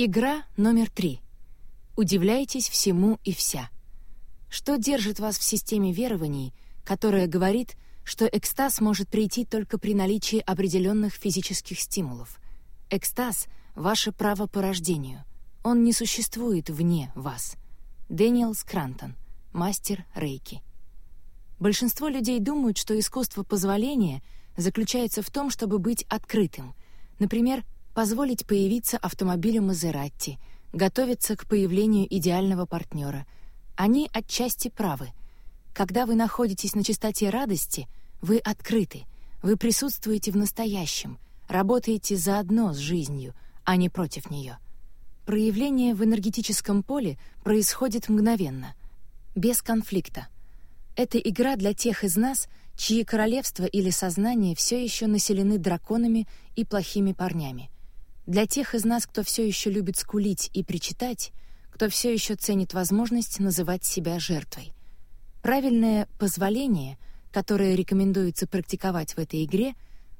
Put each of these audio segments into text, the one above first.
Игра номер три. Удивляйтесь всему и вся. Что держит вас в системе верований, которая говорит, что экстаз может прийти только при наличии определенных физических стимулов? Экстаз — ваше право по рождению. Он не существует вне вас. Дэниел Скрантон, мастер рейки. Большинство людей думают, что искусство позволения заключается в том, чтобы быть открытым. Например, позволить появиться автомобилю Мазератти, готовиться к появлению идеального партнера. Они отчасти правы. Когда вы находитесь на чистоте радости, вы открыты, вы присутствуете в настоящем, работаете заодно с жизнью, а не против нее. Проявление в энергетическом поле происходит мгновенно, без конфликта. Это игра для тех из нас, чьи королевства или сознание все еще населены драконами и плохими парнями — для тех из нас, кто все еще любит скулить и причитать, кто все еще ценит возможность называть себя жертвой. Правильное «позволение», которое рекомендуется практиковать в этой игре,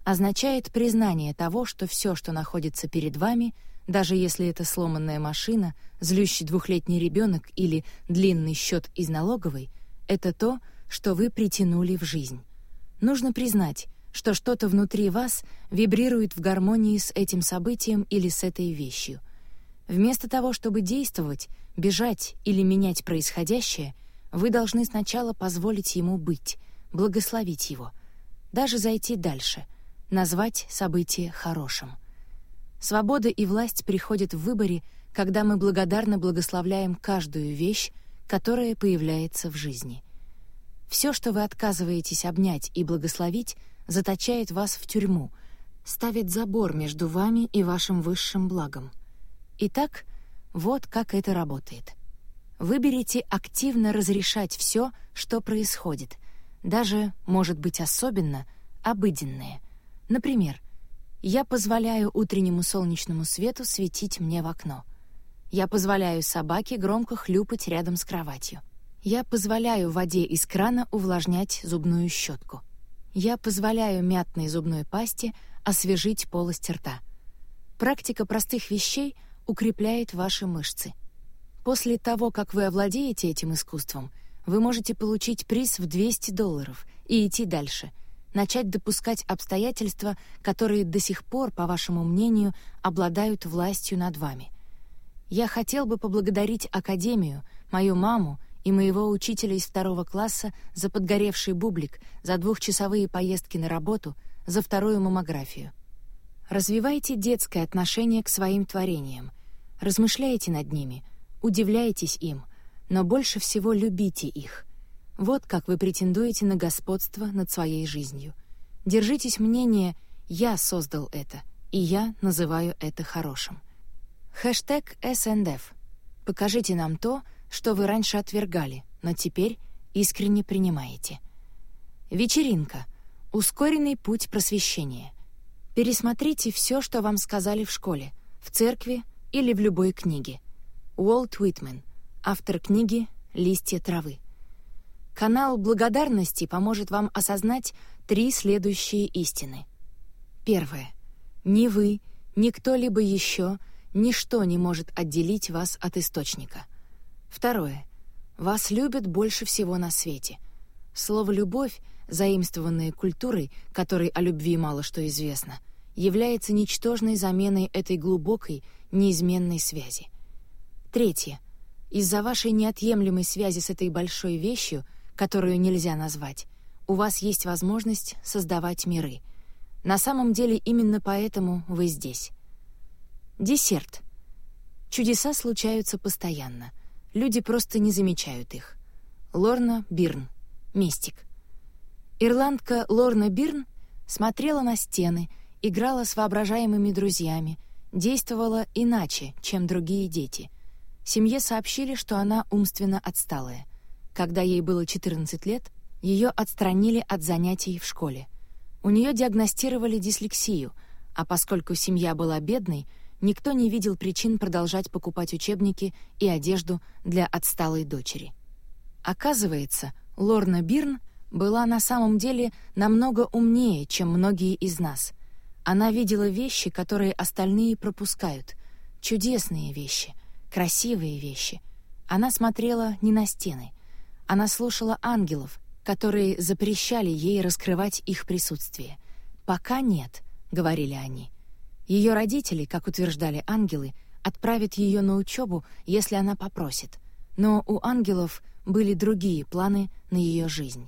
означает признание того, что все, что находится перед вами, даже если это сломанная машина, злющий двухлетний ребенок или длинный счет из налоговой, это то, что вы притянули в жизнь. Нужно признать, что что-то внутри вас вибрирует в гармонии с этим событием или с этой вещью. Вместо того, чтобы действовать, бежать или менять происходящее, вы должны сначала позволить ему быть, благословить его, даже зайти дальше, назвать событие хорошим. Свобода и власть приходят в выборе, когда мы благодарно благословляем каждую вещь, которая появляется в жизни. Все, что вы отказываетесь обнять и благословить, заточает вас в тюрьму, ставит забор между вами и вашим высшим благом. Итак, вот как это работает. Выберите активно разрешать все, что происходит, даже, может быть, особенно, обыденное. Например, я позволяю утреннему солнечному свету светить мне в окно. Я позволяю собаке громко хлюпать рядом с кроватью. Я позволяю воде из крана увлажнять зубную щетку. Я позволяю мятной зубной пасте освежить полость рта. Практика простых вещей укрепляет ваши мышцы. После того, как вы овладеете этим искусством, вы можете получить приз в 200 долларов и идти дальше, начать допускать обстоятельства, которые до сих пор, по вашему мнению, обладают властью над вами. Я хотел бы поблагодарить Академию, мою маму и моего учителя из второго класса за подгоревший бублик, за двухчасовые поездки на работу, за вторую маммографию. Развивайте детское отношение к своим творениям, размышляйте над ними, удивляйтесь им, но больше всего любите их. Вот как вы претендуете на господство над своей жизнью. Держитесь мнения «я создал это», и я называю это хорошим. Хэштег СНДФ. Покажите нам то, что вы раньше отвергали, но теперь искренне принимаете. Вечеринка. Ускоренный путь просвещения. Пересмотрите все, что вам сказали в школе, в церкви или в любой книге. Уолт Уитмен, автор книги «Листья травы». Канал благодарности поможет вам осознать три следующие истины. Первое. Ни вы, ни кто-либо еще, ничто не может отделить вас от источника — Второе. Вас любят больше всего на свете. Слово «любовь», заимствованное культурой, которой о любви мало что известно, является ничтожной заменой этой глубокой, неизменной связи. Третье. Из-за вашей неотъемлемой связи с этой большой вещью, которую нельзя назвать, у вас есть возможность создавать миры. На самом деле именно поэтому вы здесь. Десерт. Чудеса случаются постоянно. Люди просто не замечают их. Лорна Бирн. Мистик. Ирландка Лорна Бирн смотрела на стены, играла с воображаемыми друзьями, действовала иначе, чем другие дети. Семье сообщили, что она умственно отсталая. Когда ей было 14 лет, ее отстранили от занятий в школе. У нее диагностировали дислексию, а поскольку семья была бедной, никто не видел причин продолжать покупать учебники и одежду для отсталой дочери. Оказывается, Лорна Бирн была на самом деле намного умнее, чем многие из нас. Она видела вещи, которые остальные пропускают, чудесные вещи, красивые вещи. Она смотрела не на стены. Она слушала ангелов, которые запрещали ей раскрывать их присутствие. «Пока нет», — говорили они. Ее родители, как утверждали ангелы, отправят ее на учебу, если она попросит. Но у ангелов были другие планы на ее жизнь.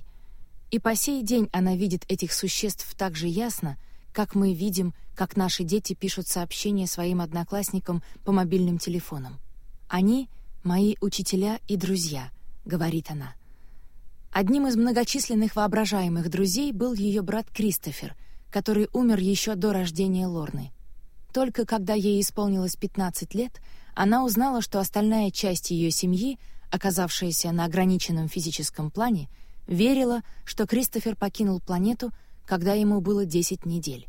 И по сей день она видит этих существ так же ясно, как мы видим, как наши дети пишут сообщения своим одноклассникам по мобильным телефонам. «Они — мои учителя и друзья», — говорит она. Одним из многочисленных воображаемых друзей был ее брат Кристофер, который умер еще до рождения Лорны. Только когда ей исполнилось 15 лет, она узнала, что остальная часть ее семьи, оказавшаяся на ограниченном физическом плане, верила, что Кристофер покинул планету, когда ему было 10 недель.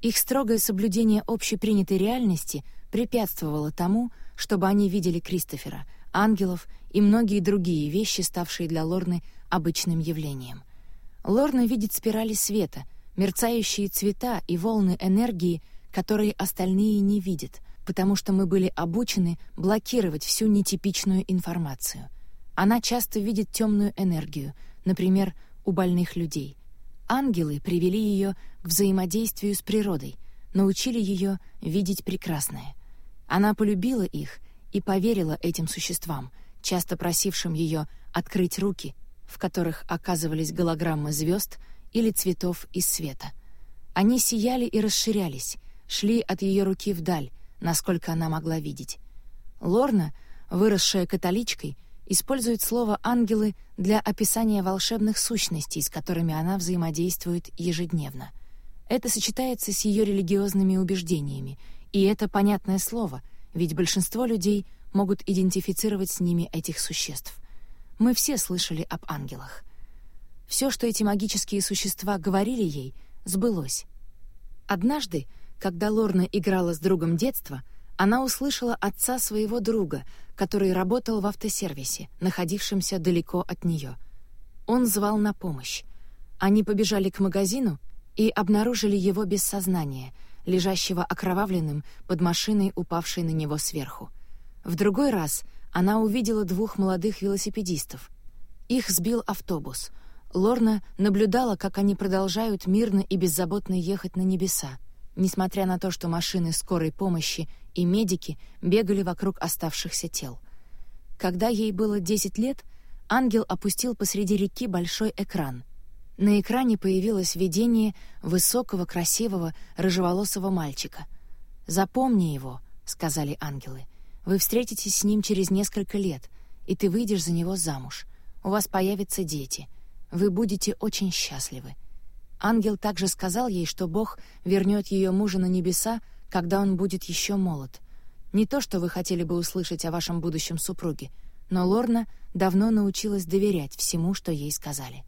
Их строгое соблюдение общепринятой реальности препятствовало тому, чтобы они видели Кристофера, ангелов и многие другие вещи, ставшие для Лорны обычным явлением. Лорна видит спирали света, мерцающие цвета и волны энергии, которые остальные не видят, потому что мы были обучены блокировать всю нетипичную информацию. Она часто видит темную энергию, например, у больных людей. Ангелы привели ее к взаимодействию с природой, научили ее видеть прекрасное. Она полюбила их и поверила этим существам, часто просившим ее открыть руки — в которых оказывались голограммы звезд или цветов из света. Они сияли и расширялись, шли от ее руки вдаль, насколько она могла видеть. Лорна, выросшая католичкой, использует слово «ангелы» для описания волшебных сущностей, с которыми она взаимодействует ежедневно. Это сочетается с ее религиозными убеждениями, и это понятное слово, ведь большинство людей могут идентифицировать с ними этих существ — мы все слышали об ангелах. Все, что эти магические существа говорили ей, сбылось. Однажды, когда Лорна играла с другом детства, она услышала отца своего друга, который работал в автосервисе, находившемся далеко от нее. Он звал на помощь. Они побежали к магазину и обнаружили его без сознания, лежащего окровавленным под машиной, упавшей на него сверху. В другой раз — она увидела двух молодых велосипедистов. Их сбил автобус. Лорна наблюдала, как они продолжают мирно и беззаботно ехать на небеса, несмотря на то, что машины скорой помощи и медики бегали вокруг оставшихся тел. Когда ей было 10 лет, ангел опустил посреди реки большой экран. На экране появилось видение высокого, красивого, рыжеволосого мальчика. «Запомни его», — сказали ангелы, — вы встретитесь с ним через несколько лет, и ты выйдешь за него замуж. У вас появятся дети. Вы будете очень счастливы. Ангел также сказал ей, что Бог вернет ее мужа на небеса, когда он будет еще молод. Не то, что вы хотели бы услышать о вашем будущем супруге, но Лорна давно научилась доверять всему, что ей сказали.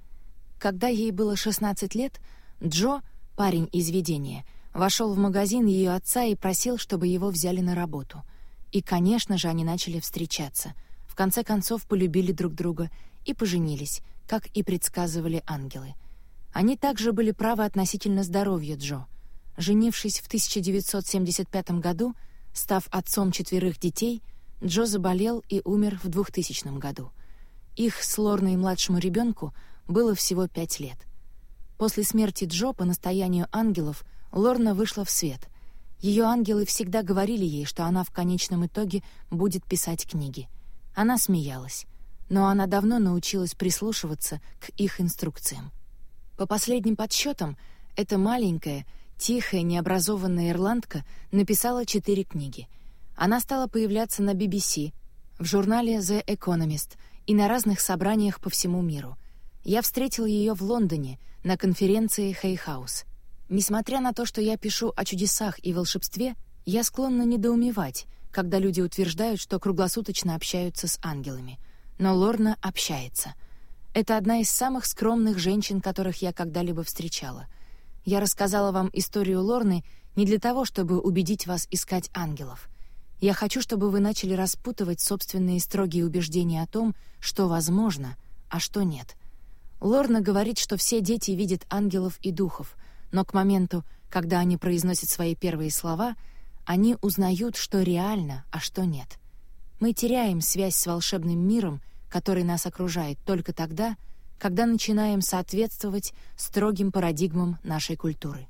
Когда ей было 16 лет, Джо, парень из видения, вошел в магазин ее отца и просил, чтобы его взяли на работу — и, конечно же, они начали встречаться. В конце концов, полюбили друг друга и поженились, как и предсказывали ангелы. Они также были правы относительно здоровья Джо. Женившись в 1975 году, став отцом четверых детей, Джо заболел и умер в 2000 году. Их с Лорной младшему ребенку было всего пять лет. После смерти Джо по настоянию ангелов Лорна вышла в свет — ее ангелы всегда говорили ей, что она в конечном итоге будет писать книги. Она смеялась, но она давно научилась прислушиваться к их инструкциям. По последним подсчетам, эта маленькая, тихая, необразованная ирландка написала четыре книги. Она стала появляться на BBC, в журнале The Economist и на разных собраниях по всему миру. Я встретил ее в Лондоне на конференции Хейхаус. Несмотря на то, что я пишу о чудесах и волшебстве, я склонна недоумевать, когда люди утверждают, что круглосуточно общаются с ангелами. Но Лорна общается. Это одна из самых скромных женщин, которых я когда-либо встречала. Я рассказала вам историю Лорны не для того, чтобы убедить вас искать ангелов. Я хочу, чтобы вы начали распутывать собственные строгие убеждения о том, что возможно, а что нет. Лорна говорит, что все дети видят ангелов и духов — но к моменту, когда они произносят свои первые слова, они узнают, что реально, а что нет. Мы теряем связь с волшебным миром, который нас окружает, только тогда, когда начинаем соответствовать строгим парадигмам нашей культуры.